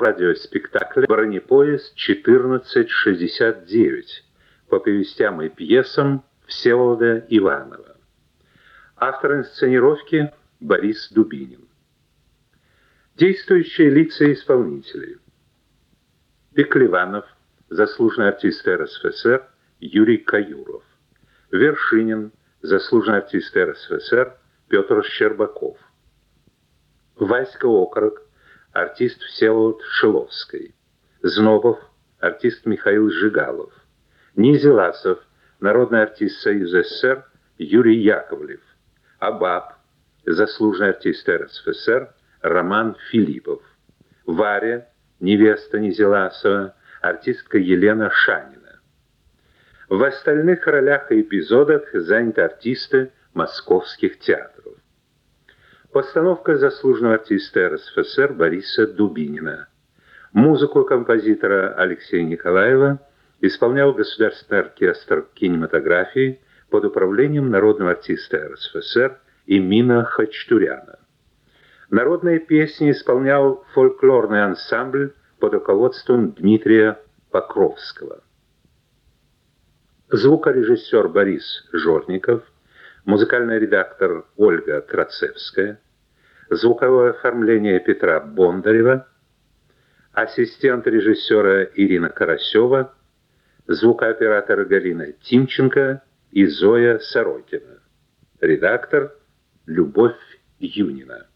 радиоспектакля «Бронепоезд 1469» по повестям и пьесам Всеволода Иванова. Автор инсценировки Борис Дубинин. Действующие лица и исполнители. Пеклеванов, заслуженный артист РСФСР Юрий Каюров. Вершинин, заслуженный артист РСФСР Петр Щербаков. Васька Окорок, артист Всеволод Шиловский. Знобов, артист Михаил Жигалов. Низеласов, народный артист Союза СССР Юрий Яковлев. Абаб, заслуженный артист РСФСР Роман Филиппов. Варя, невеста Низеласова, артистка Елена Шанина. В остальных ролях и эпизодах заняты артисты московских театров. Постановка заслуженного артиста РСФСР Бориса Дубинина. Музыку композитора Алексея Николаева исполнял Государственный оркестр кинематографии под управлением народного артиста РСФСР Имина Хачтуряна. Народные песни исполнял фольклорный ансамбль под руководством Дмитрия Покровского. Звукорежиссер Борис Жорников – музыкальный редактор Ольга Крацевская, звуковое оформление Петра Бондарева, ассистент режиссера Ирина Карасева, звукооператор Галина Тимченко и Зоя Сорокина, редактор Любовь Юнина.